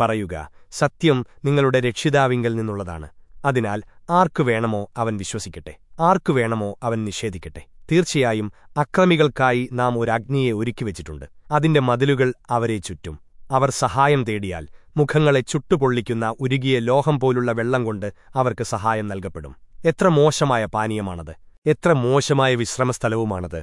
പറയുക സത്യം നിങ്ങളുടെ രക്ഷിതാവിങ്കൽ നിന്നുള്ളതാണ്. അതിനാൽ ആർക്കു വേണമോ അവൻ വിശ്വസിക്കട്ടെ. ആർക്കു വേണമോ അവൻ നിഷേധിക്കട്ടെ. തീർച്ചയായും അക്രമികൾക്കായി നാം ഒരു അഗ്നിയെ ഒരുക്കിവച്ചിട്ടുണ്ട് അതിന്റെ മതിലുകൾ അവരെ ചുറ്റും. അവർ സഹായം തേടിയാൽ മുഖങ്ങളെ ചുട്ടുപൊള്ളിക്കുന്ന ഉരുകിയ ലോഹം പോലുള്ള വെള്ളം കൊണ്ട് അവർക്ക് സഹായം നൽകപ്പെടും. എത്ര മോശമായ പാനീയമാണത്. എത്ര മോശമായ വിശ്രമസ്ഥലവുമാണത്.